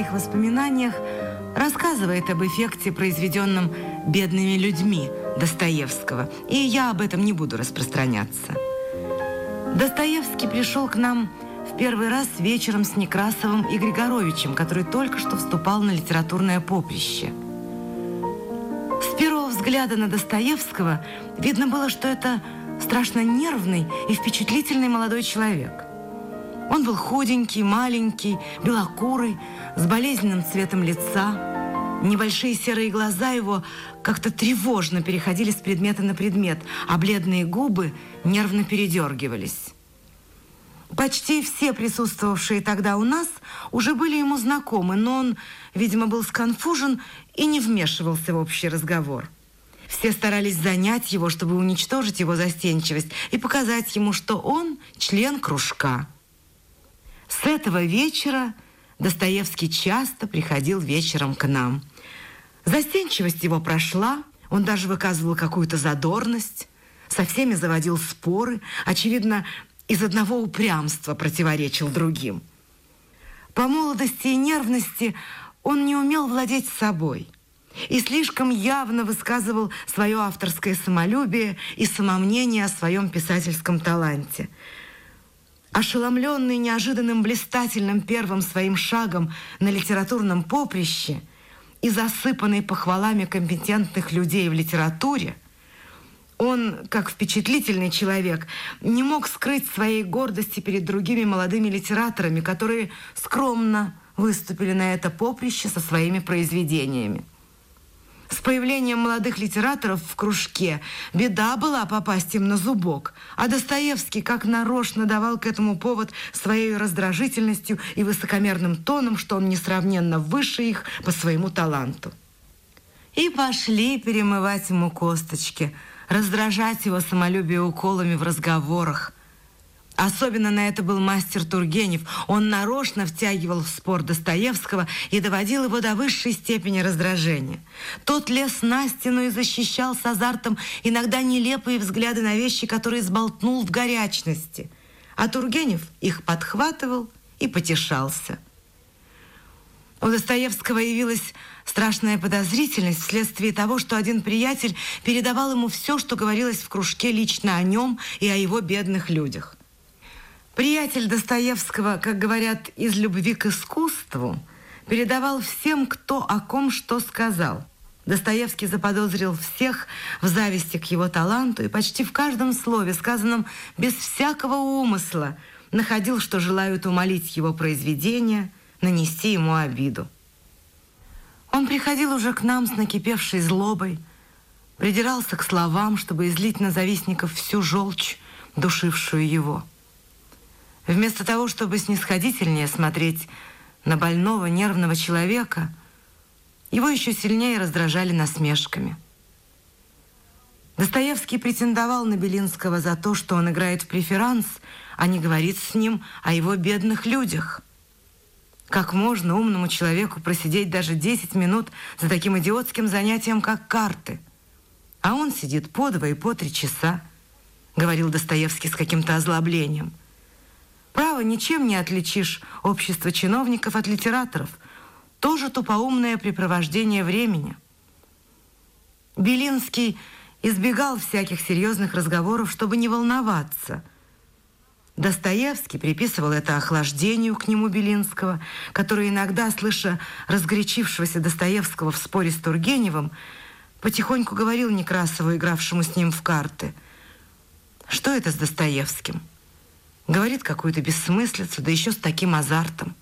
своих воспоминаниях рассказывает об эффекте, произведенном бедными людьми Достоевского, и я об этом не буду распространяться. Достоевский пришел к нам в первый раз вечером с Некрасовым и Григоровичем, который только что вступал на литературное поприще. С первого взгляда на Достоевского видно было, что это страшно нервный и впечатлительный молодой человек. Он был худенький, маленький, белокурый, с болезненным цветом лица. Небольшие серые глаза его как-то тревожно переходили с предмета на предмет, а бледные губы нервно передергивались. Почти все присутствовавшие тогда у нас уже были ему знакомы, но он, видимо, был сконфужен и не вмешивался в общий разговор. Все старались занять его, чтобы уничтожить его застенчивость и показать ему, что он член кружка. С этого вечера Достоевский часто приходил вечером к нам. Застенчивость его прошла, он даже выказывал какую-то задорность, со всеми заводил споры, очевидно, из одного упрямства противоречил другим. По молодости и нервности он не умел владеть собой и слишком явно высказывал свое авторское самолюбие и самомнение о своем писательском таланте. Ошеломленный неожиданным блистательным первым своим шагом на литературном поприще и засыпанный похвалами компетентных людей в литературе, он, как впечатлительный человек, не мог скрыть своей гордости перед другими молодыми литераторами, которые скромно выступили на это поприще со своими произведениями. С появлением молодых литераторов в кружке беда была попасть им на зубок, а Достоевский как нарочно давал к этому повод своей раздражительностью и высокомерным тоном, что он несравненно выше их по своему таланту. И пошли перемывать ему косточки – раздражать его самолюбие уколами в разговорах. Особенно на это был мастер Тургенев. Он нарочно втягивал в спор Достоевского и доводил его до высшей степени раздражения. Тот лез на стену и защищал с азартом иногда нелепые взгляды на вещи, которые сболтнул в горячности. А Тургенев их подхватывал и потешался. У Достоевского явилась страшная подозрительность вследствие того, что один приятель передавал ему все, что говорилось в кружке лично о нем и о его бедных людях. Приятель Достоевского, как говорят, из любви к искусству, передавал всем, кто о ком что сказал. Достоевский заподозрил всех в зависти к его таланту и почти в каждом слове, сказанном без всякого умысла, находил, что желают умолить его произведение, нанести ему обиду. Он приходил уже к нам с накипевшей злобой, придирался к словам, чтобы излить на завистников всю желчь, душившую его. Вместо того, чтобы снисходительнее смотреть на больного нервного человека, его еще сильнее раздражали насмешками. Достоевский претендовал на Белинского за то, что он играет в преферанс, а не говорит с ним о его бедных людях – как можно умному человеку просидеть даже 10 минут за таким идиотским занятием, как карты? А он сидит по два и по три часа, говорил Достоевский с каким-то озлоблением. Право, ничем не отличишь общество чиновников от литераторов. Тоже тупоумное препровождение времени. Белинский избегал всяких серьезных разговоров, чтобы не волноваться – Достоевский приписывал это охлаждению к нему Белинского, который иногда, слыша разгорячившегося Достоевского в споре с Тургеневым, потихоньку говорил Некрасову, игравшему с ним в карты. «Что это с Достоевским?» Говорит какую-то бессмыслицу, да еще с таким азартом.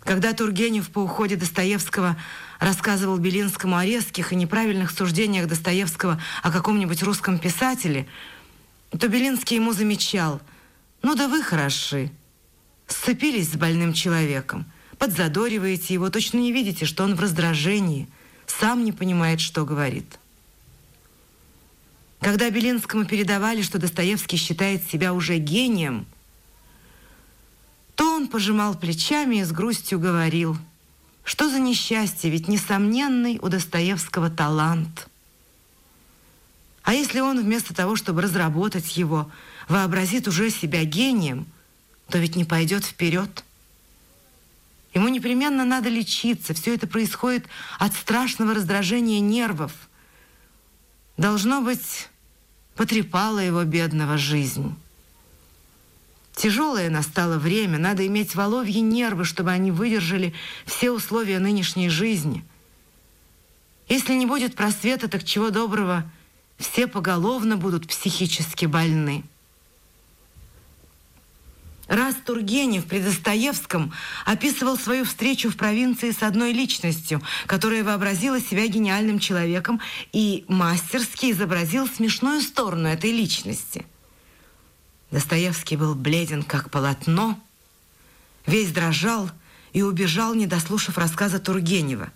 Когда Тургенев по уходе Достоевского рассказывал Белинскому о резких и неправильных суждениях Достоевского о каком-нибудь русском писателе – то Белинский ему замечал. «Ну да вы хороши. Сцепились с больным человеком, подзадориваете его, точно не видите, что он в раздражении, сам не понимает, что говорит». Когда Белинскому передавали, что Достоевский считает себя уже гением, то он пожимал плечами и с грустью говорил, что за несчастье, ведь несомненный у Достоевского талант – а если он вместо того, чтобы разработать его, вообразит уже себя гением, то ведь не пойдет вперед. Ему непременно надо лечиться. Все это происходит от страшного раздражения нервов. Должно быть, потрепала его бедного жизнь. Тяжелое настало время, надо иметь воловьи нервы, чтобы они выдержали все условия нынешней жизни. Если не будет просвета, так чего доброго, все поголовно будут психически больны. Раз Тургенев при Достоевском описывал свою встречу в провинции с одной личностью, которая вообразила себя гениальным человеком и мастерски изобразил смешную сторону этой личности. Достоевский был бледен, как полотно, весь дрожал и убежал, не дослушав рассказа Тургенева.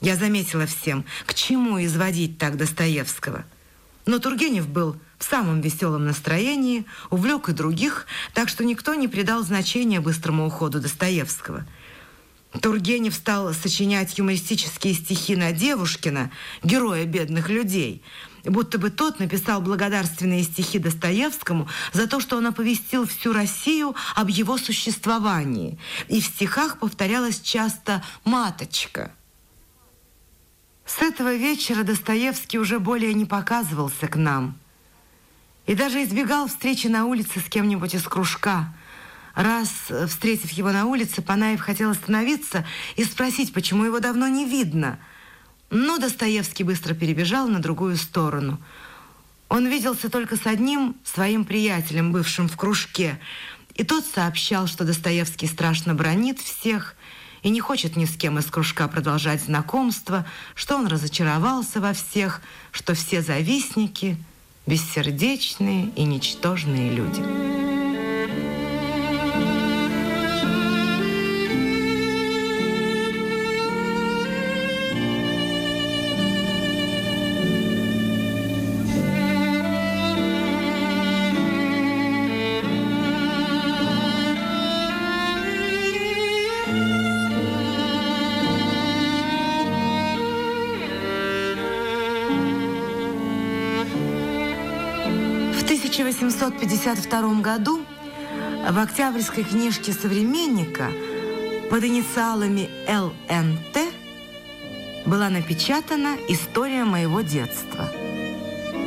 Я заметила всем, к чему изводить так Достоевского. Но Тургенев был в самом веселом настроении, увлек и других, так что никто не придал значения быстрому уходу Достоевского. Тургенев стал сочинять юмористические стихи на Девушкина, героя бедных людей, будто бы тот написал благодарственные стихи Достоевскому за то, что он оповестил всю Россию об его существовании. И в стихах повторялось часто «маточка». С этого вечера Достоевский уже более не показывался к нам – и даже избегал встречи на улице с кем-нибудь из кружка. Раз, встретив его на улице, Панаев хотел остановиться и спросить, почему его давно не видно. Но Достоевский быстро перебежал на другую сторону. Он виделся только с одним своим приятелем, бывшим в кружке, и тот сообщал, что Достоевский страшно бронит всех и не хочет ни с кем из кружка продолжать знакомство, что он разочаровался во всех, что все завистники – бессердечные и ничтожные люди. 1852 году в октябрьской книжке «Современника» под инициалами ЛНТ была напечатана «История моего детства».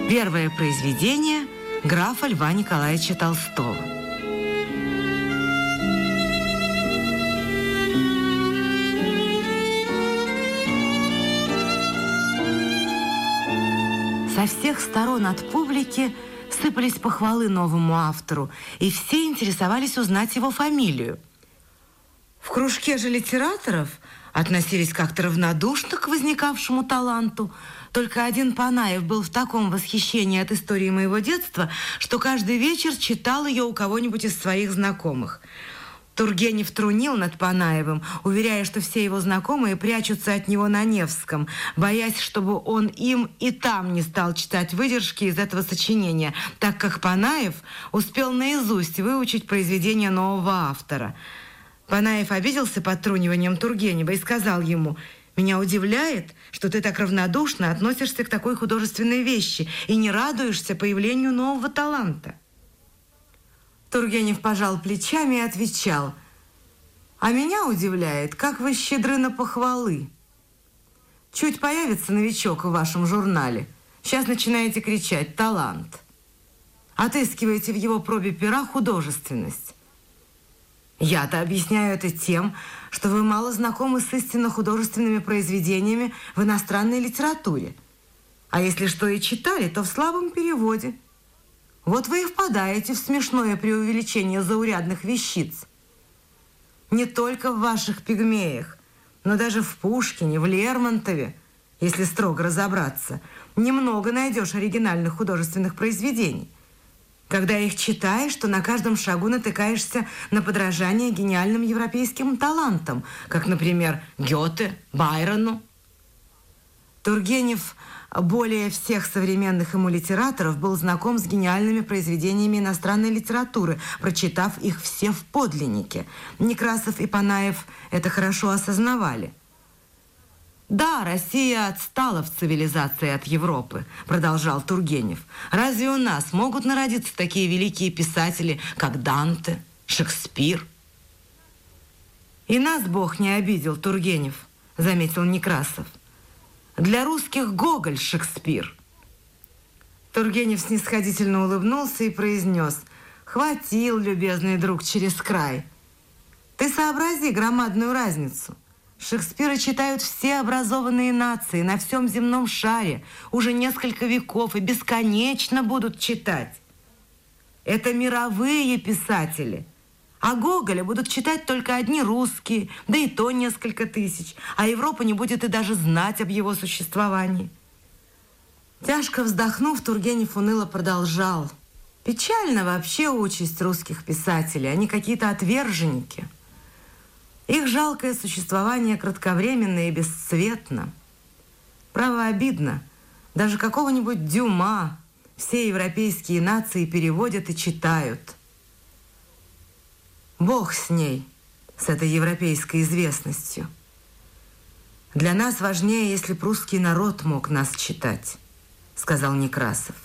Первое произведение графа Льва Николаевича Толстого. Со всех сторон от публики – сыпались похвалы новому автору, и все интересовались узнать его фамилию. В кружке же литераторов относились как-то равнодушно к возникавшему таланту. Только один Панаев был в таком восхищении от истории моего детства, что каждый вечер читал ее у кого-нибудь из своих знакомых – Тургенев трунил над Панаевым, уверяя, что все его знакомые прячутся от него на Невском, боясь, чтобы он им и там не стал читать выдержки из этого сочинения, так как Панаев успел наизусть выучить произведение нового автора. Панаев обиделся под труниванием Тургенева и сказал ему «Меня удивляет, что ты так равнодушно относишься к такой художественной вещи и не радуешься появлению нового таланта». Тургенев пожал плечами и отвечал. «А меня удивляет, как вы щедры на похвалы. Чуть появится новичок в вашем журнале. Сейчас начинаете кричать «талант». Отыскиваете в его пробе пера художественность. Я-то объясняю это тем, что вы мало знакомы с истинно художественными произведениями в иностранной литературе. А если что и читали, то в слабом переводе – вот вы и впадаете в смешное преувеличение заурядных вещиц. Не только в ваших пигмеях, но даже в Пушкине, в Лермонтове, если строго разобраться, немного найдешь оригинальных художественных произведений. Когда их читаешь, то на каждом шагу натыкаешься на подражание гениальным европейским талантам, как, например, Гёте, Байрону. Тургенев более всех современных ему литераторов был знаком с гениальными произведениями иностранной литературы, прочитав их все в подлиннике. Некрасов и Панаев это хорошо осознавали. «Да, Россия отстала в цивилизации от Европы», – продолжал Тургенев. «Разве у нас могут народиться такие великие писатели, как Данте, Шекспир?» И нас Бог не обидел, Тургенев, заметил Некрасов. Для русских Гоголь Шекспир. Тургенев снисходительно улыбнулся и произнес «Хватил, любезный друг, через край». Ты сообрази громадную разницу. Шекспира читают все образованные нации на всем земном шаре уже несколько веков и бесконечно будут читать. Это мировые писатели. А Гоголя будут читать только одни русские, да и то несколько тысяч, а Европа не будет и даже знать об его существовании. Тяжко вздохнув, Тургенев уныло продолжал. Печально вообще участь русских писателей, они какие-то отверженники – их жалкое существование кратковременно и бесцветно. Право обидно. Даже какого-нибудь Дюма все европейские нации переводят и читают. Бог с ней, с этой европейской известностью. Для нас важнее, если прусский народ мог нас читать, сказал Некрасов.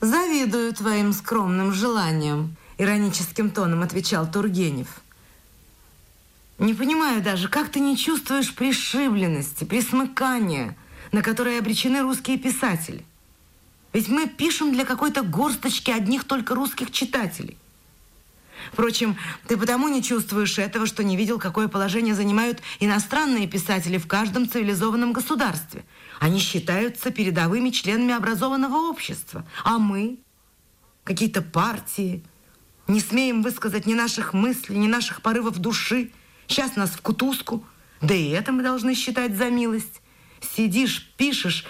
Завидую твоим скромным желаниям, ироническим тоном отвечал Тургенев. Не понимаю даже, как ты не чувствуешь пришибленности, присмыкания, на которые обречены русские писатели. Ведь мы пишем для какой-то горсточки одних только русских читателей. Впрочем, ты потому не чувствуешь этого, что не видел, какое положение занимают иностранные писатели в каждом цивилизованном государстве. Они считаются передовыми членами образованного общества. А мы, какие-то партии, не смеем высказать ни наших мыслей, ни наших порывов души, Сейчас нас в кутузку. Да и это мы должны считать за милость. Сидишь, пишешь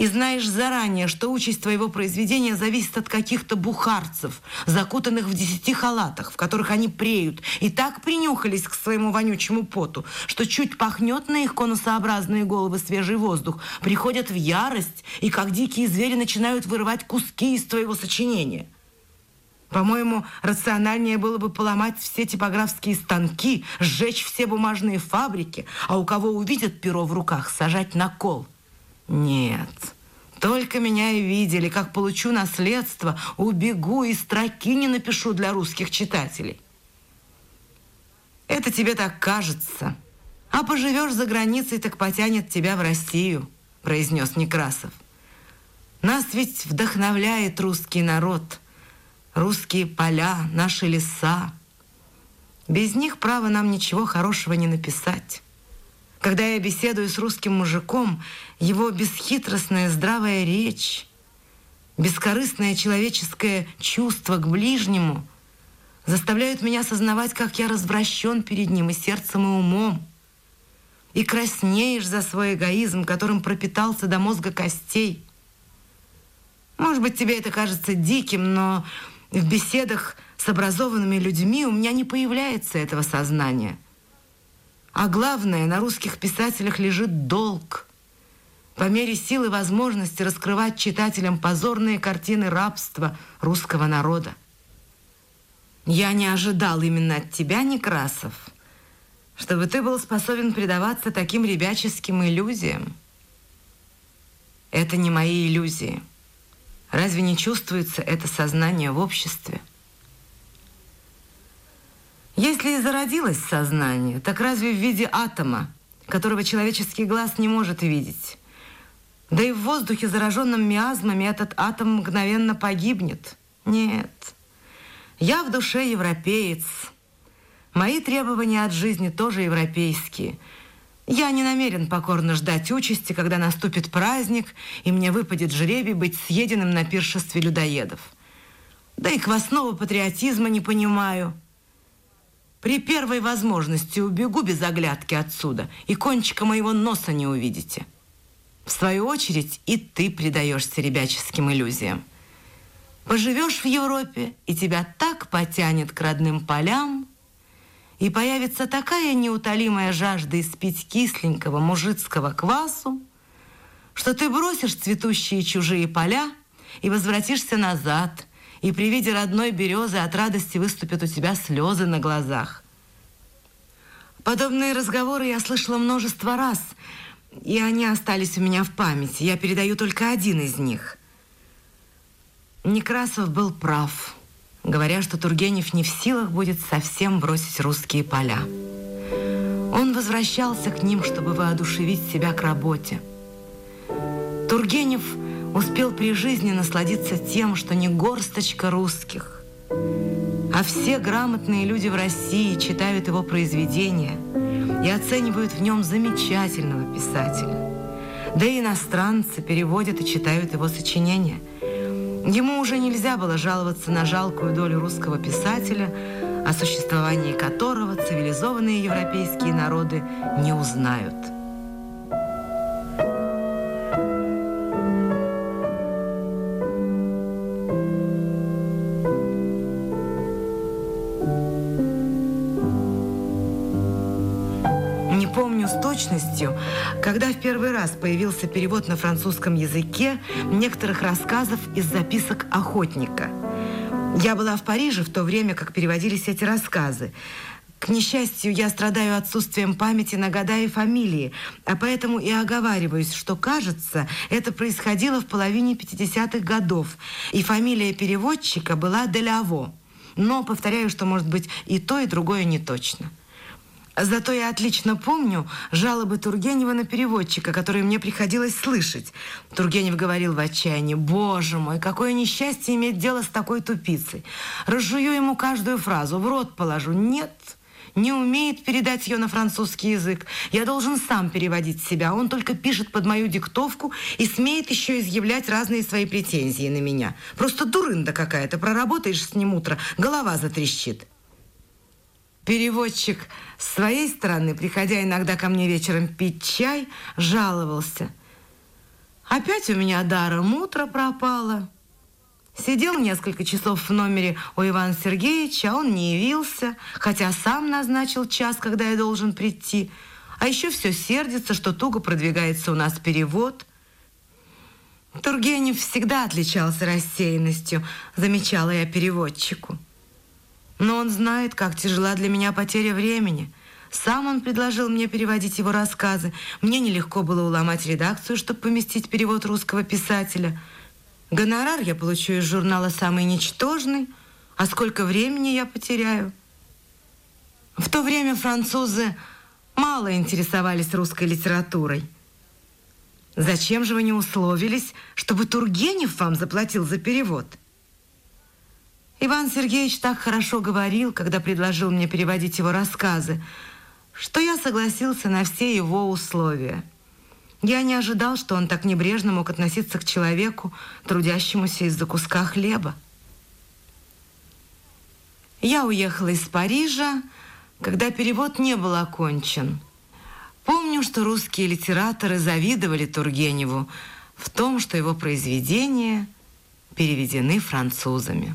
и знаешь заранее, что участь твоего произведения зависит от каких-то бухарцев, закутанных в десяти халатах, в которых они преют, и так принюхались к своему вонючему поту, что чуть пахнет на их конусообразные головы свежий воздух, приходят в ярость и, как дикие звери, начинают вырывать куски из твоего сочинения. По-моему, рациональнее было бы поломать все типографские станки, сжечь все бумажные фабрики, а у кого увидят перо в руках, сажать на кол. Нет, только меня и видели, как получу наследство, убегу и строки не напишу для русских читателей. Это тебе так кажется. А поживешь за границей, так потянет тебя в Россию, произнес Некрасов. Нас ведь вдохновляет русский народ – русские поля, наши леса. Без них, право, нам ничего хорошего не написать. Когда я беседую с русским мужиком, его бесхитростная здравая речь, бескорыстное человеческое чувство к ближнему заставляют меня осознавать, как я развращен перед ним и сердцем, и умом. И краснеешь за свой эгоизм, которым пропитался до мозга костей. Может быть, тебе это кажется диким, но в беседах с образованными людьми у меня не появляется этого сознания. А главное, на русских писателях лежит долг. По мере силы и возможности раскрывать читателям позорные картины рабства русского народа. Я не ожидал именно от тебя, Некрасов, чтобы ты был способен предаваться таким ребяческим иллюзиям. Это не мои иллюзии. Разве не чувствуется это сознание в обществе? Если и зародилось сознание, так разве в виде атома, которого человеческий глаз не может видеть? Да и в воздухе, зараженном миазмами, этот атом мгновенно погибнет. Нет, я в душе европеец. Мои требования от жизни тоже европейские – я не намерен покорно ждать участи, когда наступит праздник, и мне выпадет жребий быть съеденным на пиршестве людоедов. Да и квасного патриотизма не понимаю. При первой возможности убегу без оглядки отсюда, и кончика моего носа не увидите. В свою очередь и ты предаешься ребяческим иллюзиям. Поживешь в Европе, и тебя так потянет к родным полям, и появится такая неутолимая жажда испить кисленького мужицкого квасу, что ты бросишь цветущие чужие поля и возвратишься назад, и при виде родной березы от радости выступят у тебя слезы на глазах. Подобные разговоры я слышала множество раз, и они остались у меня в памяти. Я передаю только один из них. Некрасов был прав говоря, что Тургенев не в силах будет совсем бросить русские поля. Он возвращался к ним, чтобы воодушевить себя к работе. Тургенев успел при жизни насладиться тем, что не горсточка русских, а все грамотные люди в России читают его произведения и оценивают в нем замечательного писателя. Да и иностранцы переводят и читают его сочинения. Ему уже нельзя было жаловаться на жалкую долю русского писателя, о существовании которого цивилизованные европейские народы не узнают. Точностью, когда в первый раз появился перевод на французском языке некоторых рассказов из записок охотника. Я была в Париже в то время, как переводились эти рассказы. К несчастью, я страдаю отсутствием памяти на года и фамилии, а поэтому и оговариваюсь, что, кажется, это происходило в половине 50-х годов, и фамилия переводчика была Деляво. Но повторяю, что, может быть, и то, и другое не точно. Зато я отлично помню жалобы Тургенева на переводчика, которые мне приходилось слышать. Тургенев говорил в отчаянии, «Боже мой, какое несчастье иметь дело с такой тупицей! Разжую ему каждую фразу, в рот положу. Нет, не умеет передать ее на французский язык. Я должен сам переводить себя. Он только пишет под мою диктовку и смеет еще изъявлять разные свои претензии на меня. Просто дурында какая-то. Проработаешь с ним утро, голова затрещит». Переводчик с своей стороны, приходя иногда ко мне вечером пить чай, жаловался. Опять у меня даром утро пропало. Сидел несколько часов в номере у Ивана Сергеевича, а он не явился, хотя сам назначил час, когда я должен прийти. А еще все сердится, что туго продвигается у нас перевод. Тургенев всегда отличался рассеянностью, замечала я переводчику. Но он знает, как тяжела для меня потеря времени. Сам он предложил мне переводить его рассказы. Мне нелегко было уломать редакцию, чтобы поместить перевод русского писателя. Гонорар я получу из журнала самый ничтожный. А сколько времени я потеряю? В то время французы мало интересовались русской литературой. Зачем же вы не условились, чтобы Тургенев вам заплатил за перевод? Иван Сергеевич так хорошо говорил, когда предложил мне переводить его рассказы, что я согласился на все его условия. Я не ожидал, что он так небрежно мог относиться к человеку, трудящемуся из-за куска хлеба. Я уехала из Парижа, когда перевод не был окончен. Помню, что русские литераторы завидовали Тургеневу в том, что его произведения переведены французами.